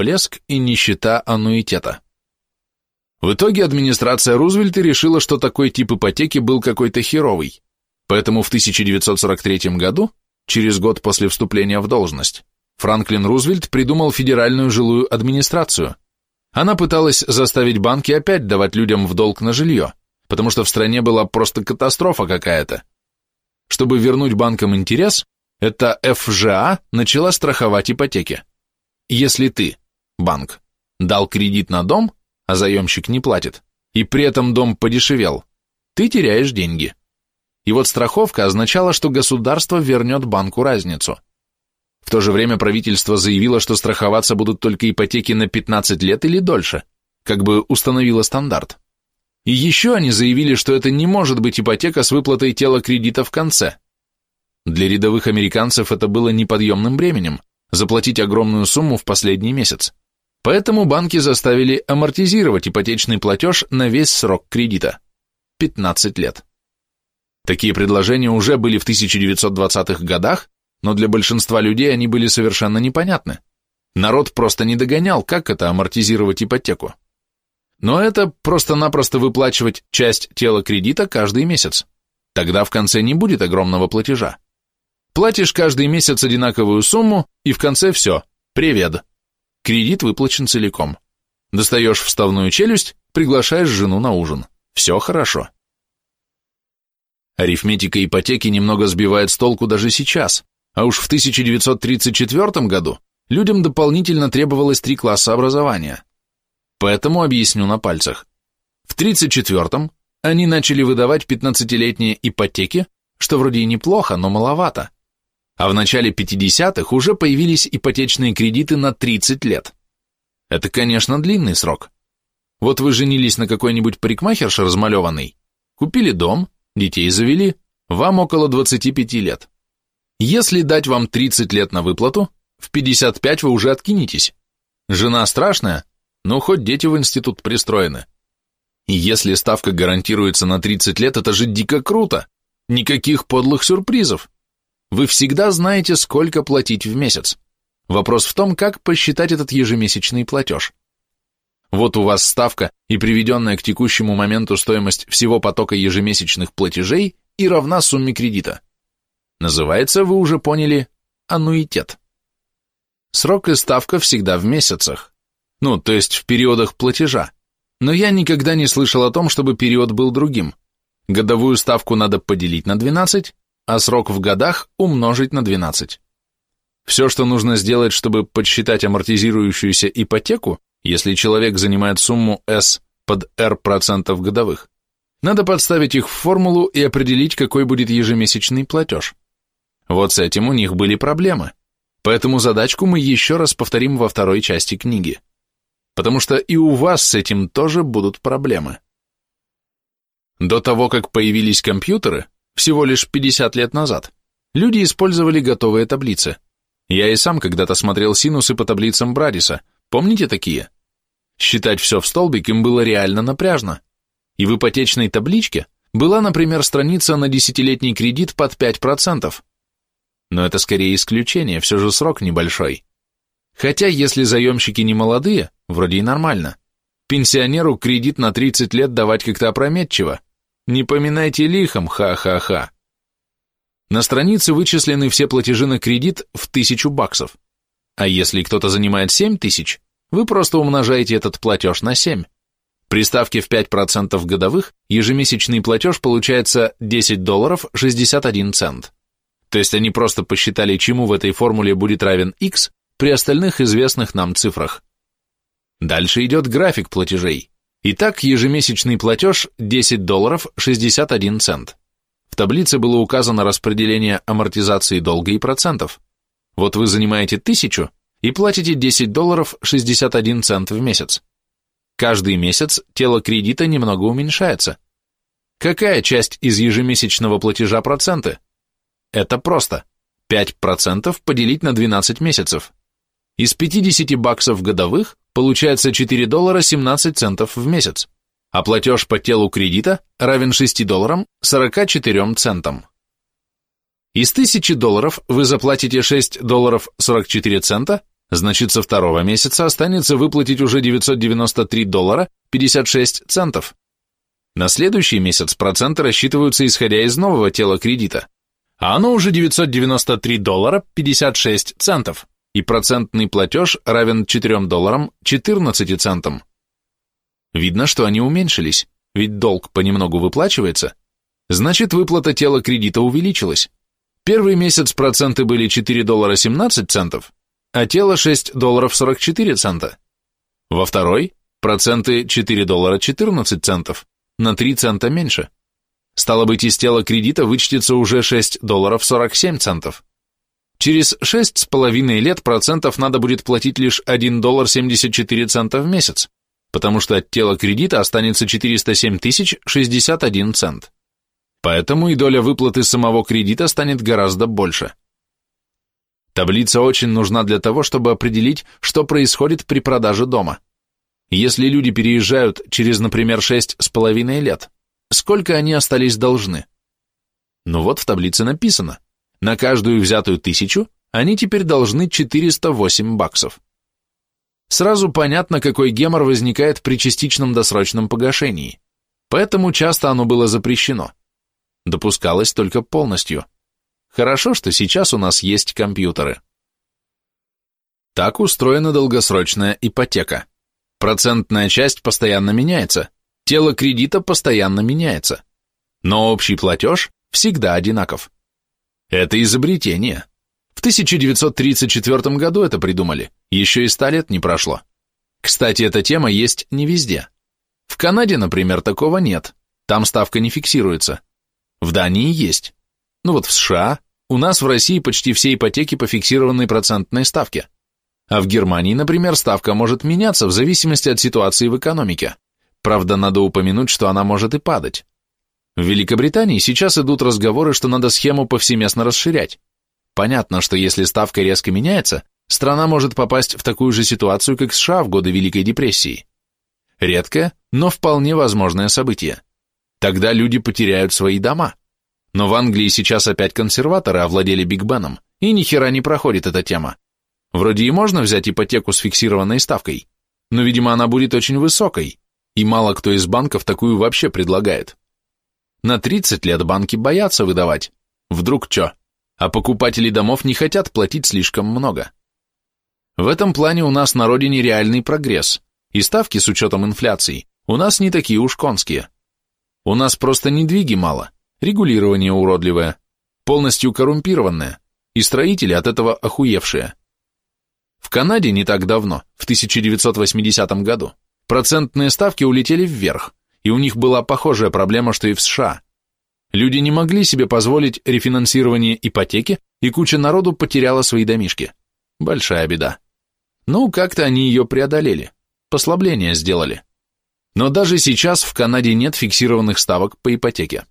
блеск и нищета аннуитета. В итоге администрация Рузвельта решила, что такой тип ипотеки был какой-то херовый, поэтому в 1943 году, через год после вступления в должность, Франклин Рузвельт придумал федеральную жилую администрацию. Она пыталась заставить банки опять давать людям в долг на жилье, потому что в стране была просто катастрофа какая-то. Чтобы вернуть банкам интерес, эта ФЖА начала страховать ипотеки. Если ты, банк, дал кредит на дом, а заемщик не платит, и при этом дом подешевел, ты теряешь деньги. И вот страховка означала, что государство вернет банку разницу. В то же время правительство заявило, что страховаться будут только ипотеки на 15 лет или дольше, как бы установило стандарт. И еще они заявили, что это не может быть ипотека с выплатой тела кредита в конце. Для рядовых американцев это было неподъемным бременем – заплатить огромную сумму в последний месяц. Поэтому банки заставили амортизировать ипотечный платеж на весь срок кредита – 15 лет. Такие предложения уже были в 1920-х годах, но для большинства людей они были совершенно непонятны. Народ просто не догонял, как это амортизировать ипотеку. Но это просто-напросто выплачивать часть тела кредита каждый месяц. Тогда в конце не будет огромного платежа. Платишь каждый месяц одинаковую сумму, и в конце все, привет. Кредит выплачен целиком. Достаешь вставную челюсть, приглашаешь жену на ужин. Все хорошо. Арифметика ипотеки немного сбивает с толку даже сейчас, а уж в 1934 году людям дополнительно требовалось три класса образования. Поэтому объясню на пальцах. В 1934 они начали выдавать 15-летние ипотеки, что вроде и неплохо, но маловато а в начале 50-х уже появились ипотечные кредиты на 30 лет. Это, конечно, длинный срок. Вот вы женились на какой-нибудь парикмахерше размалеванной, купили дом, детей завели, вам около 25 лет. Если дать вам 30 лет на выплату, в 55 вы уже откинетесь. Жена страшная, но хоть дети в институт пристроены. И если ставка гарантируется на 30 лет, это же дико круто. Никаких подлых сюрпризов. Вы всегда знаете, сколько платить в месяц. Вопрос в том, как посчитать этот ежемесячный платеж. Вот у вас ставка и приведенная к текущему моменту стоимость всего потока ежемесячных платежей и равна сумме кредита. Называется, вы уже поняли, аннуитет. Срок и ставка всегда в месяцах. Ну, то есть в периодах платежа. Но я никогда не слышал о том, чтобы период был другим. Годовую ставку надо поделить на 12, а срок в годах умножить на 12. Все, что нужно сделать, чтобы подсчитать амортизирующуюся ипотеку, если человек занимает сумму S под R процентов годовых, надо подставить их в формулу и определить, какой будет ежемесячный платеж. Вот с этим у них были проблемы. Поэтому задачку мы еще раз повторим во второй части книги. Потому что и у вас с этим тоже будут проблемы. До того, как появились компьютеры, всего лишь 50 лет назад, люди использовали готовые таблицы. Я и сам когда-то смотрел синусы по таблицам Брадиса, помните такие? Считать все в столбик им было реально напряжно. И в ипотечной табличке была, например, страница на десятилетний кредит под 5%. Но это скорее исключение, все же срок небольшой. Хотя, если заемщики не молодые, вроде и нормально. Пенсионеру кредит на 30 лет давать как-то опрометчиво. Не поминайте лихом, ха-ха-ха. На странице вычислены все платежи на кредит в тысячу баксов. А если кто-то занимает 7 тысяч, вы просто умножаете этот платеж на 7. При ставке в 5% годовых ежемесячный платеж получается 10 долларов 61 цент. То есть они просто посчитали, чему в этой формуле будет равен x при остальных известных нам цифрах. Дальше идет график платежей. Итак, ежемесячный платеж 10 долларов 61 цент. В таблице было указано распределение амортизации долга и процентов. Вот вы занимаете тысячу и платите 10 долларов 61 цент в месяц. Каждый месяц тело кредита немного уменьшается. Какая часть из ежемесячного платежа проценты? Это просто. 5% поделить на 12 месяцев. Из 50 баксов годовых получается 4 доллара 17 центов в месяц, а платеж по телу кредита равен 6 долларам 44 центам. Из 1000 долларов вы заплатите 6 долларов 44 цента, Значит, со второго месяца останется выплатить уже 993 доллара 56 центов. На следующий месяц проценты рассчитываются исходя из нового тела кредита, а оно уже 993 доллара 56 центов, и процентный платеж равен 4 долларам 14 центам. Видно, что они уменьшились, ведь долг понемногу выплачивается, значит выплата тела кредита увеличилась. Первый месяц проценты были 4 доллара 17 центов, а тело 6 долларов 44 цента. Во второй проценты 4 доллара 14 центов, на 3 цента меньше. Стало быть, из тела кредита вычтется уже 6 долларов 47 центов. Через 6,5 лет процентов надо будет платить лишь 1 доллар 74 цента в месяц, потому что от тела кредита останется 407 тысяч 61 цент. Поэтому и доля выплаты самого кредита станет гораздо больше. Таблица очень нужна для того, чтобы определить, что происходит при продаже дома. Если люди переезжают через, например, шесть с половиной лет, сколько они остались должны? Ну вот в таблице написано, на каждую взятую тысячу они теперь должны 408 баксов. Сразу понятно, какой гемор возникает при частичном досрочном погашении. Поэтому часто оно было запрещено. Допускалось только полностью. Хорошо, что сейчас у нас есть компьютеры. Так устроена долгосрочная ипотека. Процентная часть постоянно меняется, тело кредита постоянно меняется, но общий платеж всегда одинаков. Это изобретение. В 1934 году это придумали, еще и ста лет не прошло. Кстати, эта тема есть не везде. В Канаде, например, такого нет, там ставка не фиксируется. В Дании есть. Ну вот в США, у нас в России почти все ипотеки по фиксированной процентной ставке. А в Германии, например, ставка может меняться в зависимости от ситуации в экономике. Правда, надо упомянуть, что она может и падать. В Великобритании сейчас идут разговоры, что надо схему повсеместно расширять. Понятно, что если ставка резко меняется, страна может попасть в такую же ситуацию, как США в годы Великой депрессии. Редкое, но вполне возможное событие. Тогда люди потеряют свои дома. Но в Англии сейчас опять консерваторы овладели Биг Беном, и ни хера не проходит эта тема. Вроде и можно взять ипотеку с фиксированной ставкой, но, видимо, она будет очень высокой, и мало кто из банков такую вообще предлагает. На 30 лет банки боятся выдавать. Вдруг чё? А покупатели домов не хотят платить слишком много. В этом плане у нас на родине реальный прогресс, и ставки с учетом инфляции у нас не такие уж конские. У нас просто недвиги мало, регулирование уродливое, полностью коррумпированное, и строители от этого охуевшие. В Канаде не так давно, в 1980 году, процентные ставки улетели вверх, и у них была похожая проблема, что и в США. Люди не могли себе позволить рефинансирование ипотеки, и куча народу потеряла свои домишки. Большая беда. Ну, как-то они ее преодолели, послабление сделали. Но даже сейчас в Канаде нет фиксированных ставок по ипотеке.